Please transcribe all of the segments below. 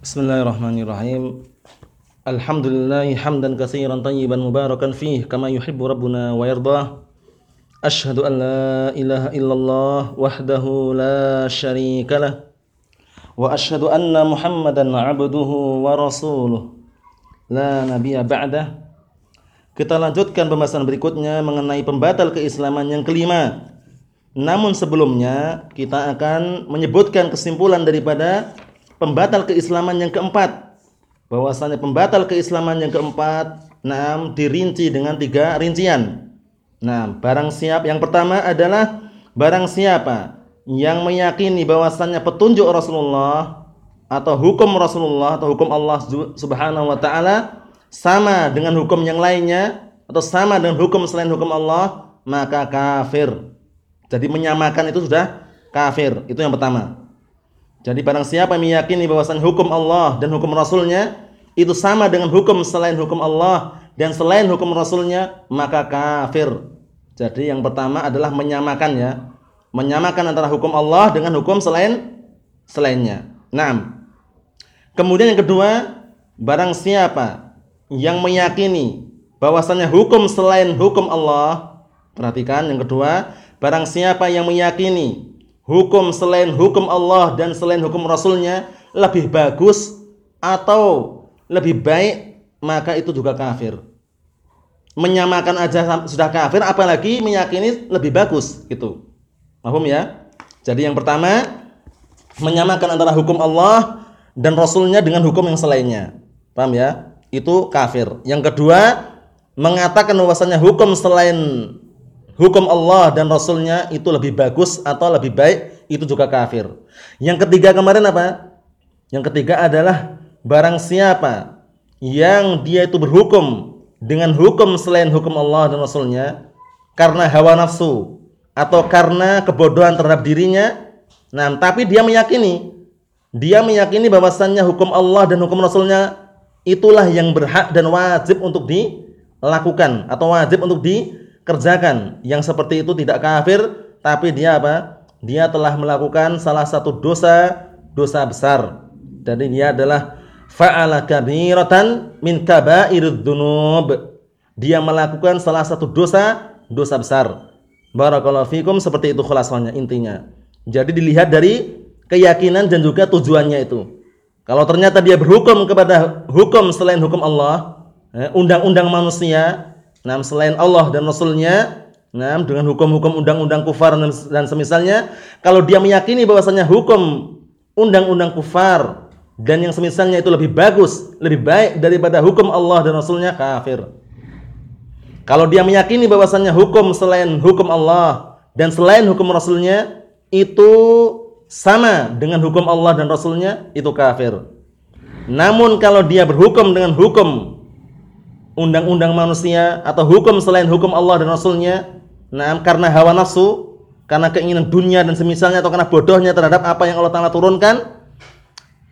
Bismillahirrahmanirrahim. Alhamdulillah hamdan katsiran tayyiban mubarakan fih kama yuhibbu rabbuna wa yardah. Ashhadu an la ilaha illallah wahdahu la syarika lah. Wa ashhadu anna Muhammadan 'abduhu wa rasuluh. La nabiyya ba'dah. Kita lanjutkan pembahasan berikutnya mengenai pembatal keislaman yang kelima. Namun sebelumnya kita akan menyebutkan kesimpulan daripada pembatal keislaman yang keempat. Bahwasanya pembatal keislaman yang keempat, enam dirinci dengan tiga rincian. Nah, barang siap yang pertama adalah barang siapa yang meyakini bahwasannya petunjuk Rasulullah atau hukum Rasulullah atau hukum Allah Subhanahu wa taala sama dengan hukum yang lainnya atau sama dengan hukum selain hukum Allah, maka kafir. Jadi menyamakan itu sudah kafir. Itu yang pertama. Jadi barang siapa meyakini bahwasanya hukum Allah dan hukum Rasulnya itu sama dengan hukum selain hukum Allah dan selain hukum Rasulnya maka kafir. Jadi yang pertama adalah menyamakan ya, menyamakan antara hukum Allah dengan hukum selain selainnya. Nah, kemudian yang kedua, barang siapa yang meyakini bahwasanya hukum selain hukum Allah, perhatikan yang kedua, barang siapa yang meyakini hukum selain hukum Allah dan selain hukum Rasulnya lebih bagus atau lebih baik maka itu juga kafir. Menyamakan aja sudah kafir apalagi meyakini lebih bagus gitu. Paham ya? Jadi yang pertama menyamakan antara hukum Allah dan Rasulnya dengan hukum yang selainnya. Paham ya? Itu kafir. Yang kedua mengatakan bahwasanya hukum selain hukum Allah dan Rasulnya itu lebih bagus atau lebih baik, itu juga kafir. Yang ketiga kemarin apa? Yang ketiga adalah barang siapa yang dia itu berhukum dengan hukum selain hukum Allah dan Rasulnya karena hawa nafsu atau karena kebodohan terhadap dirinya, nah tapi dia meyakini, dia meyakini bahwasannya hukum Allah dan hukum Rasulnya itulah yang berhak dan wajib untuk dilakukan atau wajib untuk di kerjakan yang seperti itu tidak kafir tapi dia apa? Dia telah melakukan salah satu dosa dosa besar. Dan ini adalah fa'ala kabiratan min kabairid. Dia melakukan salah satu dosa dosa besar. Barakallahu fikum seperti itu khulasannya intinya. Jadi dilihat dari keyakinan dan juga tujuannya itu. Kalau ternyata dia berhukum kepada hukum selain hukum Allah, eh, undang-undang manusia, Nah, selain Allah dan Rasulnya, nah, dengan hukum-hukum undang-undang kufar dan semisalnya, kalau dia meyakini bahwasanya hukum undang-undang kufar dan yang semisalnya itu lebih bagus, lebih baik daripada hukum Allah dan Rasulnya, kafir. Kalau dia meyakini bahwasanya hukum selain hukum Allah dan selain hukum Rasulnya itu sama dengan hukum Allah dan Rasulnya, itu kafir. Namun kalau dia berhukum dengan hukum undang-undang manusia atau hukum selain hukum Allah dan Rasulnya nah karena hawa nafsu karena keinginan dunia dan semisalnya atau karena bodohnya terhadap apa yang Allah Ta'ala turunkan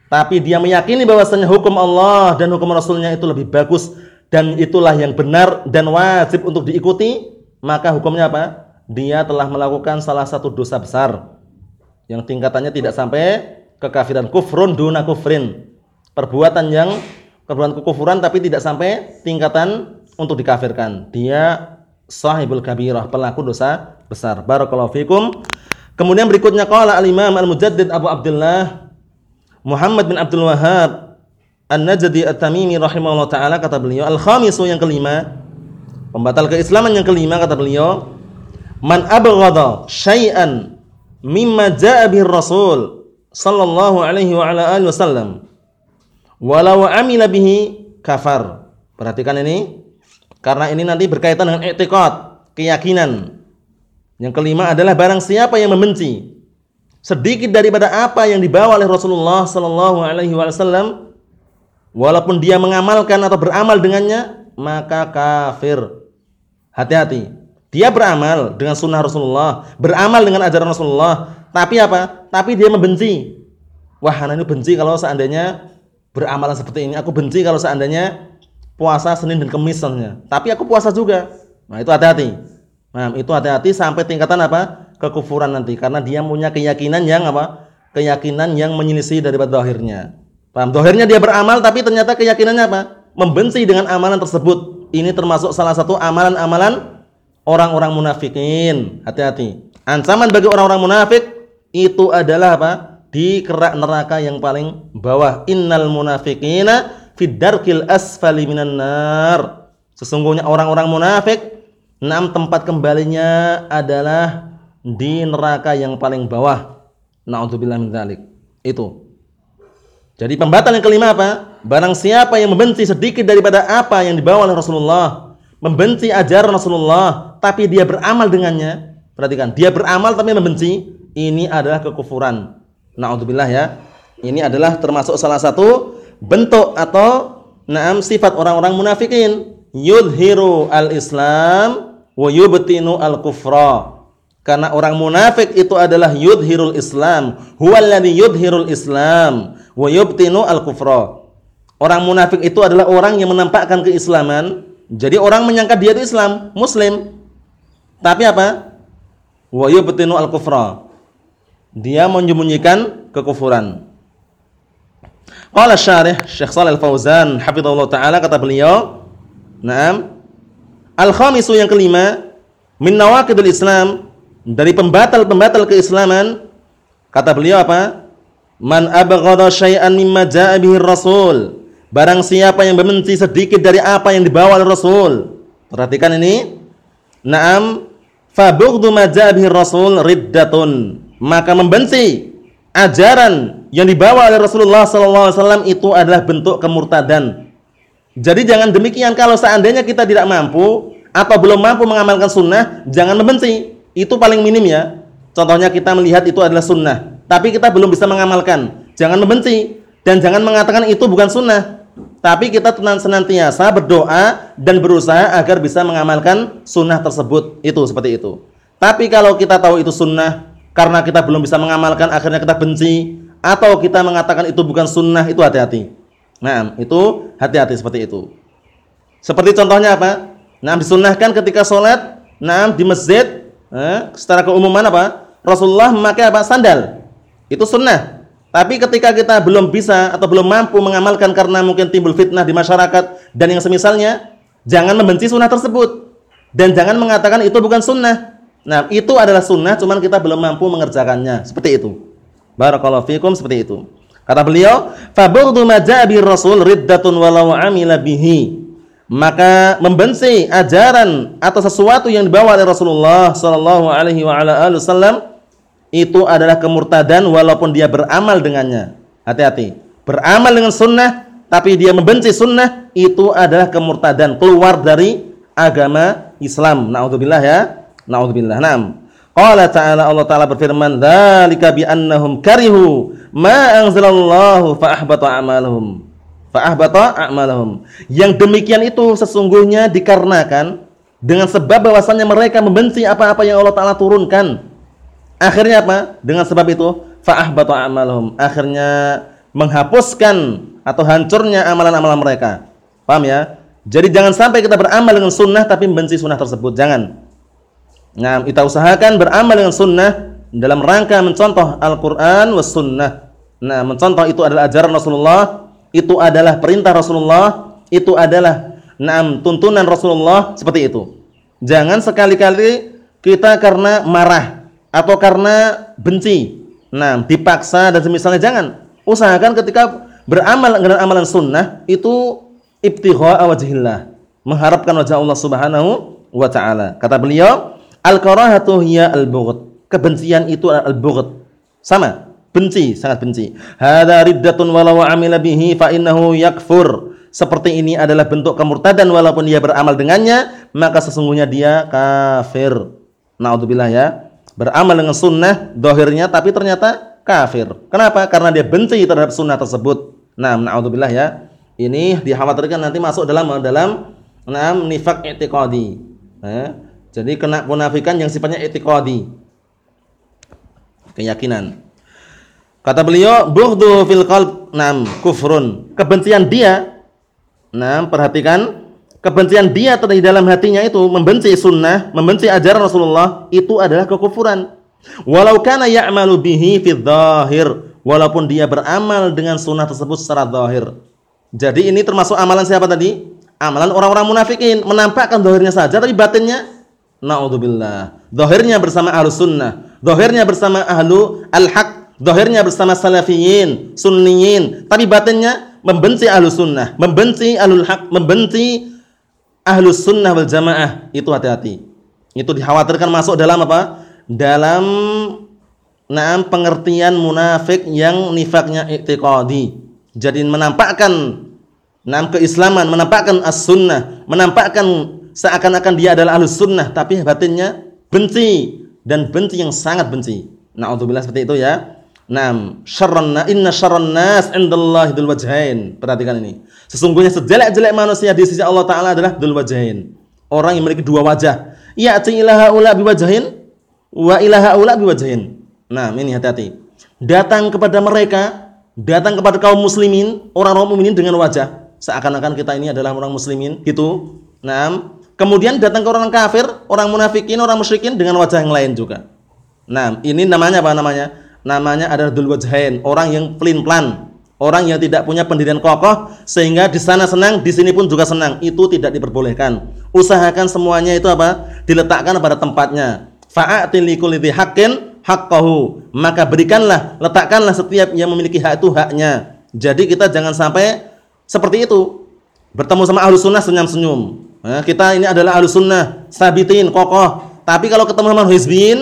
tapi dia meyakini bahwasanya hukum Allah dan hukum Rasulnya itu lebih bagus dan itulah yang benar dan wajib untuk diikuti maka hukumnya apa? dia telah melakukan salah satu dosa besar yang tingkatannya tidak sampai kekafiran kufrun duna kufrin perbuatan yang perbuatan kekufuran tapi tidak sampai tingkatan untuk dikafirkan. Dia sahibul kabirah, pelaku dosa besar. Barakallahu fikum. Kemudian berikutnya qala al-Imam Al-Mujaddid Abu Abdullah Muhammad bin Abdul Wahhab An-Najdi At-Tamimi rahimahullah taala kata beliau, al-khamisu yang kelima, pembatal keislaman yang kelima kata beliau, man abghadha syai'an mimma ja'a bihi Rasul sallallahu alaihi wa ala alihi wasallam walau amila bihi kafar. Perhatikan ini karena ini nanti berkaitan dengan i'tiqad, keyakinan. Yang kelima adalah barang siapa yang membenci sedikit daripada apa yang dibawa oleh Rasulullah sallallahu alaihi wasallam walaupun dia mengamalkan atau beramal dengannya maka kafir. Hati-hati. Dia beramal dengan sunnah Rasulullah, beramal dengan ajaran Rasulullah, tapi apa? Tapi dia membenci. Wah, anak ini benci kalau seandainya beramalan seperti ini. Aku benci kalau seandainya puasa Senin dan Kamis misalnya. Tapi aku puasa juga. Nah, itu hati-hati. Nah, itu hati-hati sampai tingkatan apa? kekufuran nanti karena dia punya keyakinan yang apa? keyakinan yang menyelisih daripada zahirnya. Paham? Dohirnya dia beramal tapi ternyata keyakinannya apa? Membenci dengan amalan tersebut. Ini termasuk salah satu amalan-amalan orang-orang munafikin. Hati-hati. Ancaman bagi orang-orang munafik itu adalah apa? Di kerak neraka yang paling bawah. Innal munafiqina fid darkil asfali minan nar. Sesungguhnya orang-orang munafik enam tempat kembalinya adalah di neraka yang paling bawah. Nauzubillah min dzalik. Itu. Jadi pembatal yang kelima apa? Barang siapa yang membenci sedikit daripada apa yang dibawa oleh Rasulullah, membenci ajaran Rasulullah, tapi dia beramal dengannya. Perhatikan, dia beramal tapi membenci, ini adalah kekufuran. Nauzubillah ya. Ini adalah termasuk salah satu bentuk atau naam sifat orang-orang munafikin. Yudhiru al-Islam wa yubtinu al-kufra. Karena orang munafik itu adalah yudhirul Islam, huwallazi yudhirul Islam wa yubtinu al-kufra. Orang munafik itu adalah orang yang menampakkan keislaman. Jadi orang menyangka dia itu Islam, muslim. Tapi apa? Wa yubtinu al-kufra. Dia menyembunyikan kekufuran. Qala syarih Syekh Shalal Al-Fauzan hafizallahu taala kata beliau, "Naam. Al-khamisu yang kelima min nawaqidul Islam dari pembatal-pembatal keislaman kata beliau apa? Man abghadha syai'an mimma jaa'a bihi Rasul. Barang siapa yang membenci sedikit dari apa yang dibawa oleh Rasul. Perhatikan ini. Naam fa bughdhu ma jaa'a bihi Rasul riddatun. Maka membenci ajaran yang dibawa oleh Rasulullah wasallam itu adalah bentuk kemurtadan. Jadi jangan demikian kalau seandainya kita tidak mampu atau belum mampu mengamalkan sunnah, jangan membenci. Itu paling minim ya. Contohnya kita melihat itu adalah sunnah, tapi kita belum bisa mengamalkan. Jangan membenci dan jangan mengatakan itu bukan sunnah. Tapi kita senantiasa berdoa dan berusaha agar bisa mengamalkan sunnah tersebut. Itu seperti itu. Tapi kalau kita tahu itu sunnah karena kita belum bisa mengamalkan akhirnya kita benci atau kita mengatakan itu bukan sunnah itu hati-hati. Nah, itu hati-hati seperti itu. Seperti contohnya apa? Nah, disunnahkan ketika sholat, nah di masjid eh, secara keumuman apa? Rasulullah memakai apa? Sandal. Itu sunnah. Tapi ketika kita belum bisa atau belum mampu mengamalkan karena mungkin timbul fitnah di masyarakat dan yang semisalnya, jangan membenci sunnah tersebut dan jangan mengatakan itu bukan sunnah. Nah, itu adalah sunnah, cuman kita belum mampu mengerjakannya. Seperti itu. Barakallahu fikum seperti itu. Kata beliau, "Fabughdhu ma ja'a Rasul riddatun walau bihi." maka membenci ajaran atau sesuatu yang dibawa oleh Rasulullah sallallahu alaihi wa ala wasallam itu adalah kemurtadan walaupun dia beramal dengannya. Hati-hati. Beramal dengan sunnah tapi dia membenci sunnah itu adalah kemurtadan, keluar dari agama Islam. Nauzubillah ya. Nauzubillah. Naam. Qala ta'ala Allah Ta'ala berfirman, "Dzalika bi annahum karihu ma anzalallahu fa ahbata a'malahum." Fa'ahbata a'malahum. Yang demikian itu sesungguhnya dikarenakan dengan sebab bahwasannya mereka membenci apa-apa yang Allah Taala turunkan. Akhirnya apa? Dengan sebab itu fa'ahbata a'malahum. Akhirnya menghapuskan atau hancurnya amalan-amalan mereka. Paham ya? Jadi jangan sampai kita beramal dengan sunnah tapi membenci sunnah tersebut. Jangan. Nah, kita usahakan beramal dengan sunnah dalam rangka mencontoh Al-Quran was sunnah. Nah, mencontoh itu adalah ajaran Rasulullah itu adalah perintah Rasulullah, itu adalah naam tuntunan Rasulullah seperti itu. Jangan sekali-kali kita karena marah atau karena benci, nah dipaksa dan semisalnya jangan. Usahakan ketika beramal dengan amalan sunnah itu ibtigha wajhillah, mengharapkan wajah Allah Subhanahu wa taala. Kata beliau, al-karahatu hiya al-bughd. Kebencian itu al-bughd. Sama benci, sangat benci. Hadza riddatun walau amila bihi fa innahu yakfur. Seperti ini adalah bentuk kemurtadan walaupun dia beramal dengannya, maka sesungguhnya dia kafir. Nauzubillah ya. Beramal dengan sunnah dohirnya tapi ternyata kafir. Kenapa? Karena dia benci terhadap sunnah tersebut. Nah, naudzubillah ya. Ini dikhawatirkan nanti masuk dalam dalam enam nifak i'tiqadi. Eh, jadi kena munafikan yang sifatnya i'tiqadi. Keyakinan. Kata beliau, bughdhu fil qalb nam kufrun. Kebencian dia, nam perhatikan, kebencian dia di dalam hatinya itu membenci sunnah, membenci ajaran Rasulullah itu adalah kekufuran. Walau kana ya'malu bihi fi dhahir walaupun dia beramal dengan sunnah tersebut secara zahir. Jadi ini termasuk amalan siapa tadi? Amalan orang-orang munafikin, menampakkan zahirnya saja tapi batinnya naudzubillah. Zahirnya bersama ahlu sunnah, zahirnya bersama ahlu al-haq, zahirnya bersama salafiyin, sunniyin, tapi batinnya membenci ahlu sunnah, membenci ahlul haq, membenci ahlu sunnah wal jamaah. Itu hati-hati. Itu dikhawatirkan masuk dalam apa? Dalam Naam pengertian munafik yang nifaknya i'tiqadi. Jadi menampakkan naam keislaman, menampakkan as-sunnah, menampakkan seakan-akan dia adalah ahlus sunnah tapi batinnya benci dan benci yang sangat benci. Nauzubillah seperti itu ya. Naam, syarran inna syarran nas indallahi dzul wajhain. Perhatikan ini. Sesungguhnya sejelek-jelek manusia di sisi Allah taala adalah dzul wajhain. Orang yang memiliki dua wajah. Ya'ti ilaha ula biwajhin wa ilaha ula biwajhin. Nah, ini hati-hati. Datang kepada mereka, datang kepada kaum muslimin, orang-orang mukminin dengan wajah seakan-akan kita ini adalah orang muslimin, gitu. Nah, kemudian datang ke orang kafir, orang munafikin, orang musyrikin dengan wajah yang lain juga. Nah, ini namanya apa namanya? Namanya adalah dul wajhain, orang yang pelin-pelan, orang yang tidak punya pendirian kokoh sehingga di sana senang, di sini pun juga senang. Itu tidak diperbolehkan. Usahakan semuanya itu apa? Diletakkan pada tempatnya. Fa'atil likulli haqqin haqqahu maka berikanlah letakkanlah setiap yang memiliki hak itu haknya jadi kita jangan sampai seperti itu bertemu sama ahlu sunnah senyum-senyum nah, kita ini adalah ahlu sunnah sabitin kokoh. Tapi kalau ketemu sama hizbin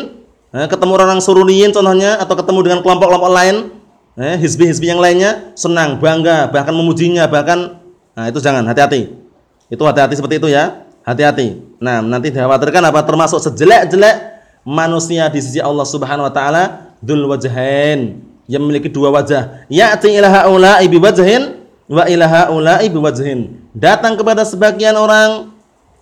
nah, ketemu orang suruniyin contohnya atau ketemu dengan kelompok-kelompok lain eh, hizbi-hizbi yang lainnya senang bangga bahkan memujinya bahkan nah itu jangan hati-hati. Itu hati-hati seperti itu ya hati-hati. Nah nanti dikhawatirkan apa? Termasuk sejelek-jelek manusia di sisi Allah Subhanahu wa taala dzul wajhain. Yang memiliki dua wajah. Ya'ti ila haula'i bi wajhin wa ila haula'i bi wajhin datang kepada sebagian orang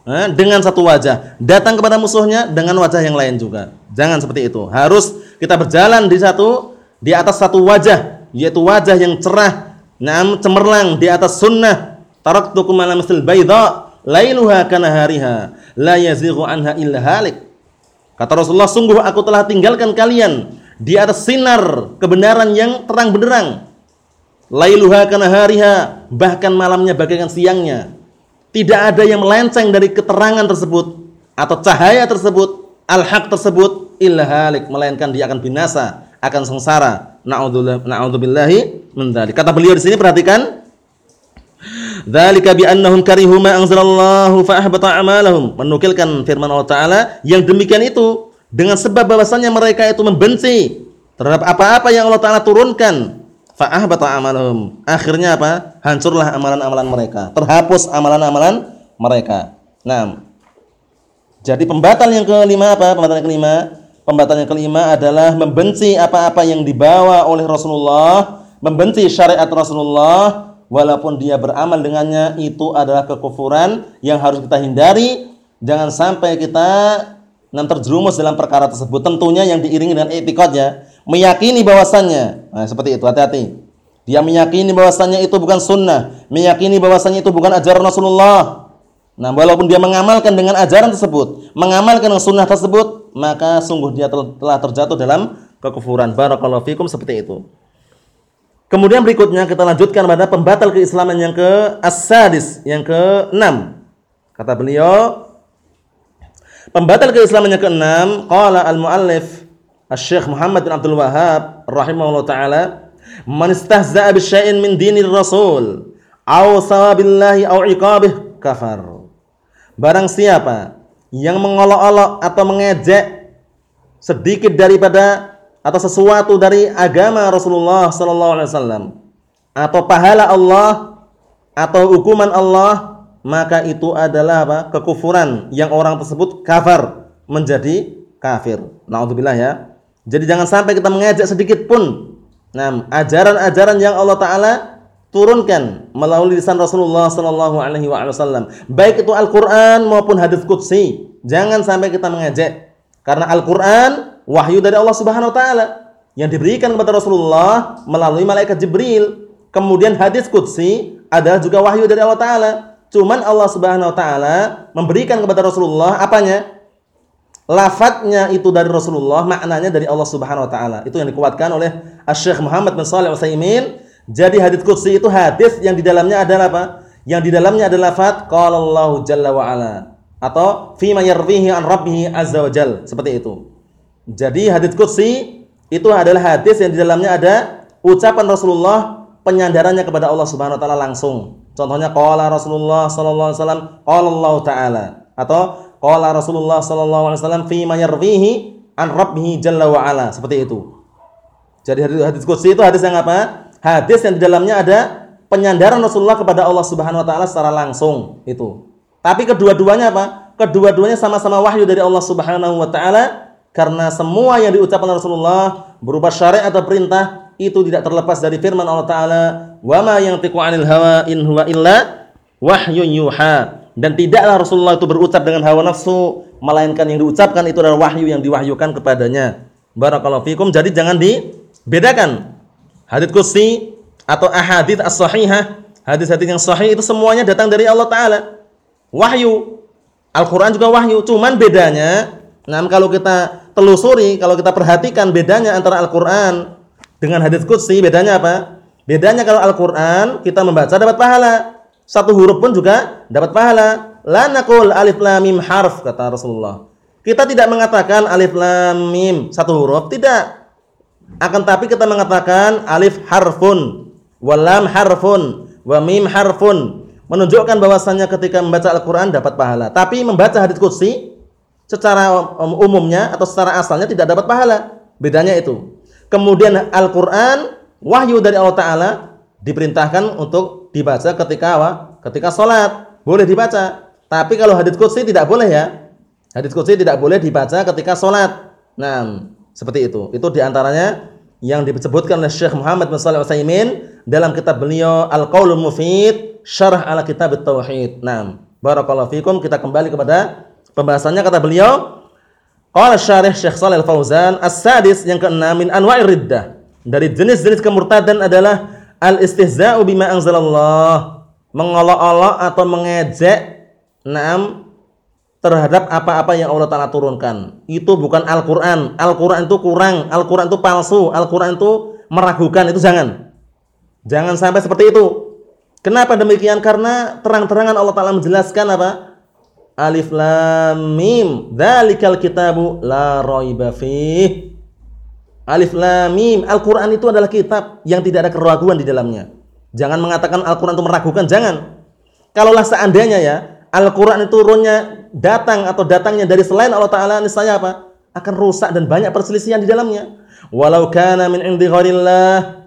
eh, dengan satu wajah. Datang kepada musuhnya dengan wajah yang lain juga. Jangan seperti itu. Harus kita berjalan di satu di atas satu wajah yaitu wajah yang cerah. Nam cemerlang di atas sunnah. Taraktukum ala misl bayda lailuha kana hariha la yazighu anha illa halik. Kata Rasulullah, sungguh aku telah tinggalkan kalian di atas sinar kebenaran yang terang benderang. Lailuha kana hariha, bahkan malamnya bagaikan siangnya. Tidak ada yang melenceng dari keterangan tersebut atau cahaya tersebut, al-haq tersebut illa halik, melainkan dia akan binasa, akan sengsara. Na'udzubillahi min Kata beliau di sini perhatikan, Dzalika bi annahum karihu ma anzalallahu fa ahbata a'malahum. Menukilkan firman Allah taala yang demikian itu dengan sebab bahwasannya mereka itu membenci terhadap apa-apa yang Allah taala turunkan. Fa ahbata a'malahum. Akhirnya apa? Hancurlah amalan-amalan mereka. Terhapus amalan-amalan mereka. Nah, jadi pembatal yang kelima apa? Pembatal yang kelima, pembatal yang kelima adalah membenci apa-apa yang dibawa oleh Rasulullah, membenci syariat Rasulullah, walaupun dia beramal dengannya itu adalah kekufuran yang harus kita hindari jangan sampai kita terjerumus dalam perkara tersebut tentunya yang diiringi dengan etikotnya meyakini bahwasannya. Nah, seperti itu hati-hati. Dia meyakini bahwasannya itu bukan sunnah. Meyakini bahwasannya itu bukan ajaran Rasulullah. Nah walaupun dia mengamalkan dengan ajaran tersebut mengamalkan dengan sunnah tersebut maka sungguh dia telah terjatuh dalam kekufuran. Barakallahu fikum seperti itu. Kemudian berikutnya kita lanjutkan pada pembatal keislaman yang ke as-sadis, yang ke-6. Kata beliau, pembatal keislaman yang ke-6, qala al-muallif Asy-Syaikh Muhammad bin Abdul Wahhab rahimahullah taala, "Man istahza'a bi syai'in min dinir Rasul aw sawabillahi aw iqabih kafar." Barang siapa yang mengolok-olok atau mengejek sedikit daripada atau sesuatu dari agama Rasulullah sallallahu alaihi wasallam atau pahala Allah atau hukuman Allah maka itu adalah apa? kekufuran yang orang tersebut kafir menjadi kafir. Nauzubillah ya. Jadi jangan sampai kita mengajak sedikit pun nah ajaran-ajaran yang Allah taala turunkan melalui lisan Rasulullah sallallahu alaihi wasallam, baik itu Al-Qur'an maupun hadis qudsi. Jangan sampai kita mengajak karena Al-Qur'an wahyu dari Allah Subhanahu wa taala yang diberikan kepada Rasulullah melalui malaikat Jibril. Kemudian hadis qudsi adalah juga wahyu dari Allah taala. Cuman Allah Subhanahu wa taala memberikan kepada Rasulullah apanya? Lafadznya itu dari Rasulullah, maknanya dari Allah Subhanahu wa taala. Itu yang dikuatkan oleh Syekh Muhammad bin Shalih Al-Utsaimin. Jadi hadis qudsi itu hadis yang di dalamnya adalah apa? Yang di dalamnya adalah lafaz qala Allah jalla wa ala atau fi ma yarwihi an rabbih azza wa jal seperti itu. Jadi hadis qudsi itu adalah hadis yang di dalamnya ada ucapan Rasulullah penyandarannya kepada Allah Subhanahu wa taala langsung. Contohnya qala Rasulullah sallallahu alaihi wasallam qala Allah taala atau qala Rasulullah sallallahu alaihi wasallam fi ma yarwihi an rabbih jalla wa ala seperti itu. Jadi hadis, hadis qudsi itu hadis yang apa? Hadis yang di dalamnya ada penyandaran Rasulullah kepada Allah Subhanahu wa taala secara langsung itu. Tapi kedua-duanya apa? Kedua-duanya sama-sama wahyu dari Allah Subhanahu wa taala karena semua yang diucapkan Rasulullah berupa syariat atau perintah itu tidak terlepas dari firman Allah taala, "Wa ma yantiqu 'anil hawa in huwa illa wahyun yuha." Dan tidaklah Rasulullah itu berucap dengan hawa nafsu, melainkan yang diucapkan itu adalah wahyu yang diwahyukan kepadanya. Barakallahu fikum. Jadi jangan dibedakan. Hadits kursi atau ahadits as-sahihah, hadis-hadis yang sahih itu semuanya datang dari Allah taala. Wahyu. Al-Qur'an juga wahyu, cuman bedanya Nah, kalau kita telusuri, kalau kita perhatikan bedanya antara Al-Qur'an dengan hadis qudsi, bedanya apa? Bedanya kalau Al-Qur'an kita membaca dapat pahala. Satu huruf pun juga dapat pahala. La naqul alif lam mim harf kata Rasulullah. Kita tidak mengatakan alif lam mim satu huruf, tidak. Akan tapi kita mengatakan alif harfun, walam harfun, wa mim harfun. Menunjukkan bahwasannya ketika membaca Al-Qur'an dapat pahala. Tapi membaca hadis qudsi secara um, umumnya atau secara asalnya tidak dapat pahala. Bedanya itu. Kemudian Al-Qur'an wahyu dari Allah taala diperintahkan untuk dibaca ketika apa? Ketika salat. Boleh dibaca. Tapi kalau hadits qudsi tidak boleh ya. Hadits qudsi tidak boleh dibaca ketika salat. Nah, seperti itu. Itu di antaranya yang disebutkan oleh Syekh Muhammad bin Shalih Al-Utsaimin dalam kitab beliau Al-Qaulul Mufid Syarah ala Kitab Tauhid. Nah, barakallahu fikum kita kembali kepada Pembahasannya kata beliau, qala syarih Syekh Shalih Al-Fauzan, as-sadis yang keenam min anwa'ir riddah. Dari jenis-jenis kemurtadan adalah al-istihza'u bima anzalallah, mengolok-olok atau mengejek enam terhadap apa-apa yang Allah Ta'ala turunkan. Itu bukan Al-Quran. Al-Quran itu kurang. Al-Quran itu palsu. Al-Quran itu meragukan. Itu jangan. Jangan sampai seperti itu. Kenapa demikian? Karena terang-terangan Allah Ta'ala menjelaskan apa? Alif Lam Mim. Dzalikal kitabu la raiba fih. Alif Lam Mim. Al-Qur'an itu adalah kitab yang tidak ada keraguan di dalamnya. Jangan mengatakan Al-Qur'an itu meragukan, jangan. Kalaulah seandainya ya, Al-Qur'an itu turunnya datang atau datangnya dari selain Allah taala niscaya apa? akan rusak dan banyak perselisihan di dalamnya. Walau kana min indi ghairillah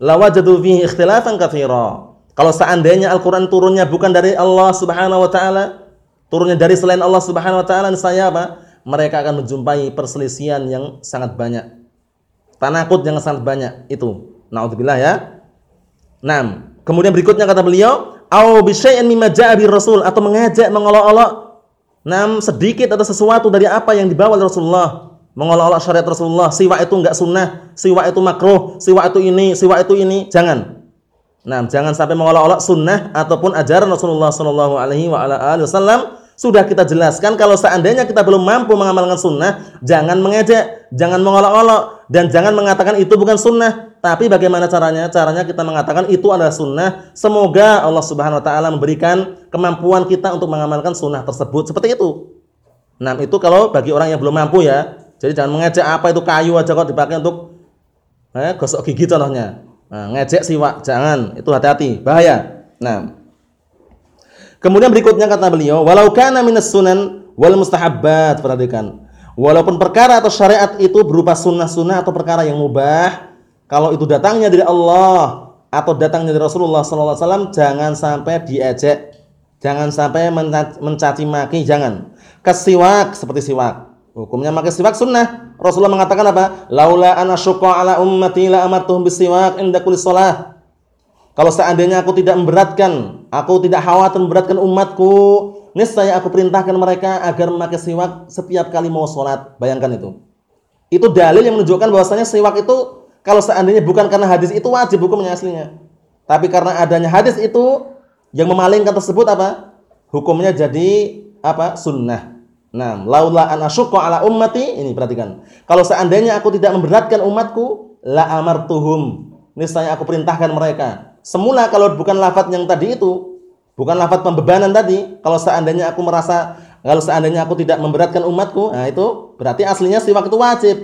lawajadu fihi ikhtilafan katsira. Kalau seandainya Al-Qur'an turunnya bukan dari Allah Subhanahu wa taala, turunnya dari selain Allah Subhanahu wa taala saya apa? Mereka akan menjumpai perselisihan yang sangat banyak. Tanakut yang sangat banyak itu. Nauzubillah ya. Nah, kemudian berikutnya kata beliau, au bi syai'in mimma ja'a Rasul atau mengajak mengolok-olok. Nam sedikit atau sesuatu dari apa yang dibawa oleh Rasulullah. Mengolok-olok syariat Rasulullah, siwa itu enggak sunnah, siwa itu makruh, siwa itu ini, siwa itu ini, jangan. Nah, jangan sampai mengolok-olok sunnah ataupun ajaran Rasulullah sallallahu alaihi wasallam. Sudah kita jelaskan kalau seandainya kita belum mampu mengamalkan sunnah, jangan mengejek, jangan mengolok-olok, dan jangan mengatakan itu bukan sunnah. Tapi bagaimana caranya? Caranya kita mengatakan itu adalah sunnah. Semoga Allah Subhanahu Wa Taala memberikan kemampuan kita untuk mengamalkan sunnah tersebut seperti itu. Nah itu kalau bagi orang yang belum mampu ya. Jadi jangan mengejek apa itu kayu aja kok dipakai untuk eh, gosok gigi contohnya. Nah, ngejek siwak, jangan. Itu hati-hati, bahaya. Nah, Kemudian berikutnya kata beliau, walau kana minas sunan wal mustahabbat, perhatikan. Walaupun perkara atau syariat itu berupa sunnah-sunnah atau perkara yang mubah, kalau itu datangnya dari Allah atau datangnya dari Rasulullah SAW, jangan sampai diejek, jangan sampai mencaci maki, jangan. Kesiwak seperti siwak. Hukumnya pakai siwak sunnah. Rasulullah mengatakan apa? Laula ana ala ummati la amartuhum bisiwak inda kulli shalah. Kalau seandainya aku tidak memberatkan, aku tidak khawatir memberatkan umatku, niscaya aku perintahkan mereka agar memakai siwak setiap kali mau sholat. Bayangkan itu. Itu dalil yang menunjukkan bahwasanya siwak itu kalau seandainya bukan karena hadis itu wajib hukumnya aslinya. Tapi karena adanya hadis itu yang memalingkan tersebut apa? Hukumnya jadi apa? Sunnah. Nah, laula an ala ummati, ini perhatikan. Kalau seandainya aku tidak memberatkan umatku, la amartuhum. Niscaya aku perintahkan mereka. Semula kalau bukan lafaz yang tadi itu, bukan lafaz pembebanan tadi, kalau seandainya aku merasa kalau seandainya aku tidak memberatkan umatku, nah itu berarti aslinya siwak itu wajib.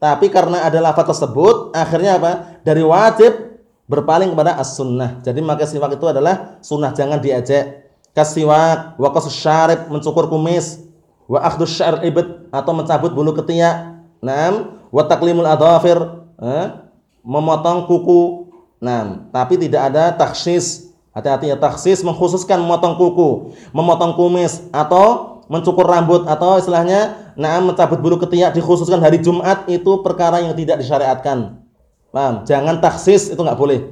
Tapi karena ada lafaz tersebut, akhirnya apa? Dari wajib berpaling kepada as-sunnah. Jadi maka siwak itu adalah sunnah, jangan diajak. Kasiwak, wa syarib, mencukur kumis, wa akhdus sya'r ibad atau mencabut bulu ketiak. Naam, wa taqlimul adhafir, eh? memotong kuku. Naam, tapi tidak ada taksis. Hati-hati ya taksis mengkhususkan memotong kuku, memotong kumis atau mencukur rambut atau istilahnya naam mencabut bulu ketiak dikhususkan hari Jumat itu perkara yang tidak disyariatkan. Paham? Jangan taksis itu nggak boleh.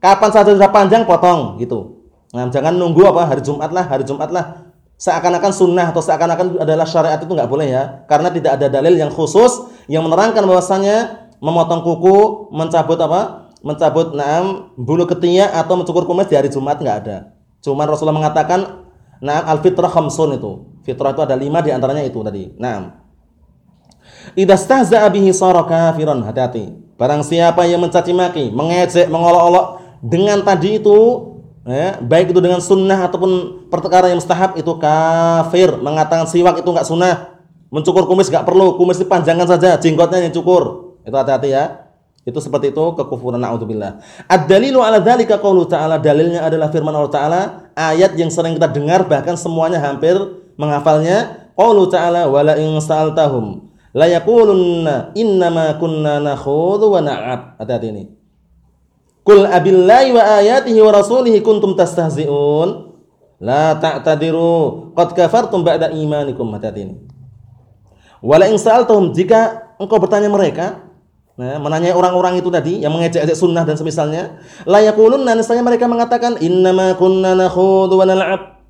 Kapan saja sudah panjang potong gitu. Nah, jangan nunggu apa hari Jumat lah, hari Jumat lah seakan-akan sunnah atau seakan-akan adalah syariat itu nggak boleh ya karena tidak ada dalil yang khusus yang menerangkan bahwasanya memotong kuku mencabut apa mencabut naam bulu ketiak atau mencukur kumis di hari Jumat nggak ada. Cuman Rasulullah mengatakan naam al fitrah khamsun itu. Fitrah itu ada lima di antaranya itu tadi. Naam. Idza stahza'a bihi sara kafiran hati-hati. Barang siapa yang mencaci maki mengejek mengolok-olok dengan tadi itu ya, baik itu dengan sunnah ataupun perkara yang mustahab itu kafir. Mengatakan siwak itu enggak sunnah. Mencukur kumis enggak perlu. Kumis dipanjangkan saja jenggotnya yang cukur. Itu hati-hati ya itu seperti itu kekufuran naudzubillah ad-dalilu ala dzalika qaulu ta'ala dalilnya adalah firman Allah taala ayat yang sering kita dengar bahkan semuanya hampir menghafalnya qaulu ta'ala wala in sa'altahum la yaqulunna innama kunna nakhudhu wa na'ab hati-hati ini Kul abillahi wa ayatihi wa rasulihi kuntum tastahzi'un. La ta'tadiru qad kafartum ba'da imanikum. Hati-hati ini. Wala in sa'altahum jika engkau bertanya mereka, nah, menanyai orang-orang itu tadi yang mengejek-ejek sunnah dan semisalnya, la yaqulunna niscaya mereka mengatakan innama kunna nakhudhu wa nal'ab.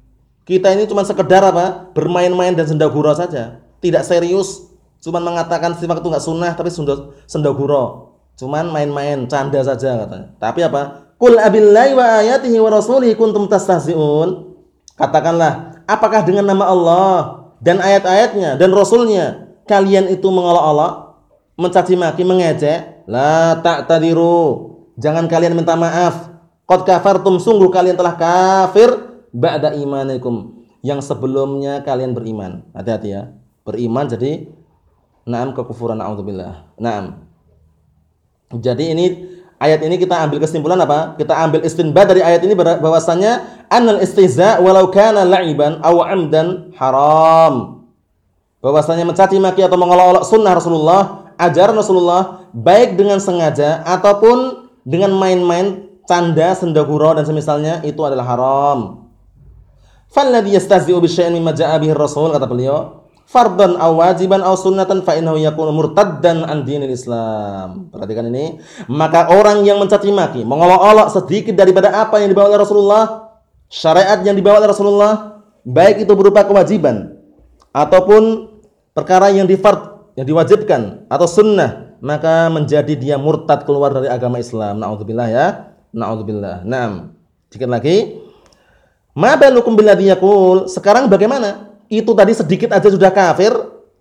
Kita ini cuma sekedar apa? Bermain-main dan senda gurau saja. Tidak serius. Cuma mengatakan sifat itu enggak sunnah tapi senda gurau. Cuman main-main, canda saja katanya. Tapi apa? Kul abillahi wa ayatihi wa rasulihi kuntum tastahzi'un. Katakanlah, apakah dengan nama Allah dan ayat-ayatnya dan rasulnya kalian itu mengolok-olok, mencaci maki, mengejek? La ta'tadiru. Jangan kalian minta maaf. Qad kafartum sungguh kalian telah kafir ba'da imanikum. Yang sebelumnya kalian beriman. Hati-hati ya. Beriman jadi Naam kekufuran na'udzubillah. Naam. Jadi ini ayat ini kita ambil kesimpulan apa? Kita ambil istinbat dari ayat ini bahwasanya anal istihza walau kana la'iban aw amdan haram. Bahwasanya mencaci maki atau mengolok-olok sunnah Rasulullah, ajaran Rasulullah baik dengan sengaja ataupun dengan main-main canda, senda gurau dan semisalnya itu adalah haram. Falladhi yastahzi'u bisyai'in mimma ja'a bihi Rasul kata beliau, fardhan aw wajiban aw sunnatan fa innahu yakunu murtaddan an dinil Islam. Perhatikan ini, maka orang yang mencaci maki, mengolok-olok sedikit daripada apa yang dibawa oleh Rasulullah, syariat yang dibawa oleh Rasulullah, baik itu berupa kewajiban ataupun perkara yang difard, yang diwajibkan atau sunnah, maka menjadi dia murtad keluar dari agama Islam. Nauzubillah ya. Nauzubillah. Naam. Sedikit lagi. Ma balukum billadhi yaqul? Sekarang bagaimana? itu tadi sedikit aja sudah kafir.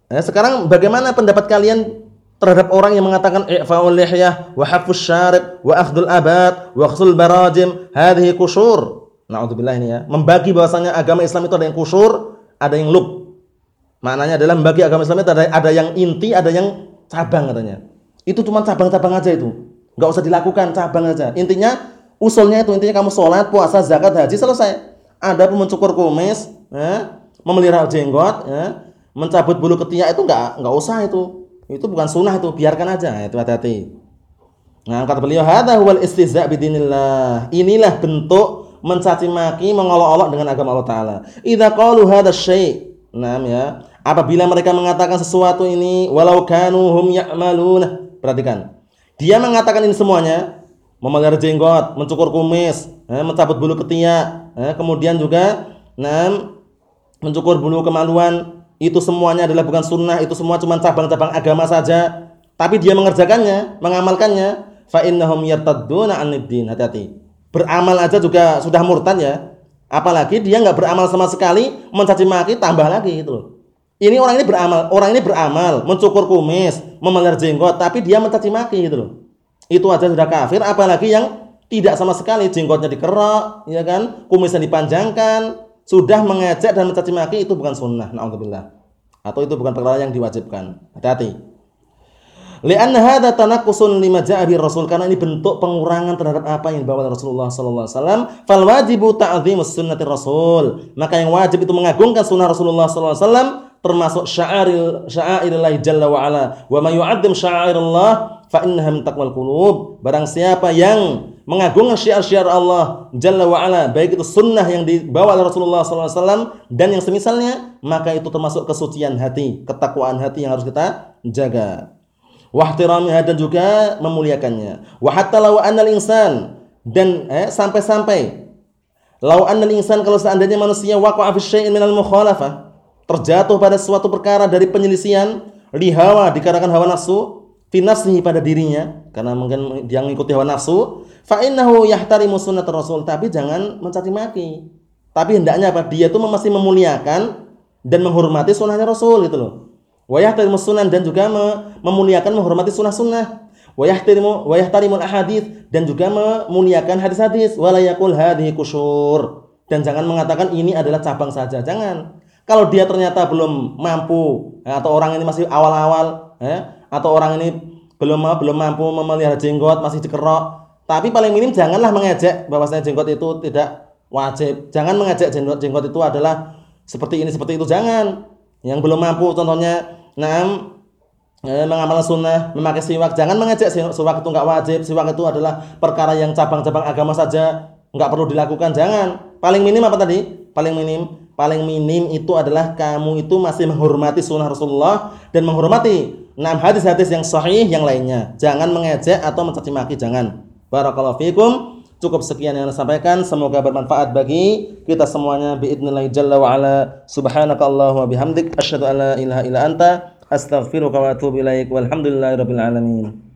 Ya, sekarang bagaimana pendapat kalian terhadap orang yang mengatakan i'fa'ul lihyah wa hafuz syarib wa akhdul abad wa khsul barajim hadhihi kusyur. Nauzubillah ini ya. Membagi bahwasanya agama Islam itu ada yang kusyur, ada yang lub. Maknanya adalah membagi agama Islam itu ada, ada yang inti, ada yang cabang katanya. Itu cuma cabang-cabang aja itu. Enggak usah dilakukan, cabang aja. Intinya usulnya itu intinya kamu sholat, puasa, zakat, haji selesai. Ada pun mencukur kumis, ya, memelihara jenggot, ya, mencabut bulu ketiak itu enggak enggak usah itu. Itu bukan sunnah itu, biarkan aja. Itu hati-hati. Nah, kata beliau, "Hadza huwal istihza' bidinillah." Inilah bentuk mencaci maki, mengolok-olok dengan agama Allah taala. Idza qalu hadza syai'. Nah, ya. Apabila mereka mengatakan sesuatu ini walau kanu hum ya'maluna. Perhatikan. Dia mengatakan ini semuanya, memelihara jenggot, mencukur kumis, eh, mencabut bulu ketiak, eh, kemudian juga nah, mencukur bulu kemaluan. Itu semuanya adalah bukan sunnah itu semua cuma cabang-cabang agama saja. Tapi dia mengerjakannya mengamalkannya. Fa innahum yartadduna aniddin. Hati-hati. Beramal aja juga sudah murtad ya. Apalagi dia nggak beramal sama sekali mencaci maki tambah lagi itu loh Ini orang ini beramal, orang ini beramal, mencukur kumis, memelihara jenggot, tapi dia mencaci maki gitu loh. Itu aja sudah kafir, apalagi yang tidak sama sekali jenggotnya dikerok, ya kan, kumisnya dipanjangkan, sudah mengejek dan mencaci maki itu bukan sunnah, naudzubillah. Atau itu bukan perkara yang diwajibkan. Hati-hati. Lianna hadza tanaqqusun lima ja'a Rasul karena ini bentuk pengurangan terhadap apa yang dibawa Rasulullah sallallahu alaihi wasallam. Fal wajibu ta'dhimus Rasul. Maka yang wajib itu mengagungkan sunnah Rasulullah sallallahu alaihi wasallam termasuk sya'air sya'airillah jalla wa ala wa may yu'azzim sya'airallah fa innaha min taqwal qulub. Barang siapa yang mengagungkan syiar-syiar Allah jalla wa ala baik itu sunnah yang dibawa oleh Rasulullah SAW dan yang semisalnya maka itu termasuk kesucian hati ketakwaan hati yang harus kita jaga. Wahtiramiha dan juga memuliakannya. Wa hatta law insan dan eh, sampai-sampai. Law annal insan kalau seandainya manusia waqa'a fi syai'in minal mukhalafah terjatuh pada suatu perkara dari penyelisian lihawa dikarenakan hawa nafsu fi pada dirinya karena mungkin dia mengikuti hawa nafsu fa innahu yahtarimu sunnat rasul tapi jangan mencaci maki tapi hendaknya apa? Dia itu masih memuliakan dan menghormati sunnahnya rasul gitu loh. Wa yahtarimu sunan dan juga memuliakan menghormati sunnah-sunnah. Wa yahtarimu wa yahtarimu ahadits dan juga memuliakan hadis-hadis. Wala yaqul hadhihi kusyur dan jangan mengatakan ini adalah cabang saja. Jangan kalau dia ternyata belum mampu ya, atau orang ini masih awal-awal ya, atau orang ini belum belum mampu memelihara jenggot masih dikerok, tapi paling minim janganlah mengejek bahwasanya jenggot itu tidak wajib. Jangan mengejek jenggot jenggot itu adalah seperti ini seperti itu jangan. Yang belum mampu contohnya enam eh, mengamalkan sunnah, memakai siwak, jangan mengejek siwak itu enggak wajib. Siwak itu adalah perkara yang cabang-cabang agama saja, enggak perlu dilakukan, jangan. Paling minim apa tadi? Paling minim paling minim itu adalah kamu itu masih menghormati sunnah Rasulullah dan menghormati enam hadis-hadis yang sahih yang lainnya. Jangan mengejek atau mencaci maki, jangan. Barakallahu fiikum. Cukup sekian yang saya sampaikan. Semoga bermanfaat bagi kita semuanya. Biidznillah jalla wa ala. Subhanakallahumma bihamdik asyhadu an la ilaha illa anta astaghfiruka wa atubu ilaik. Walhamdulillahirabbil alamin.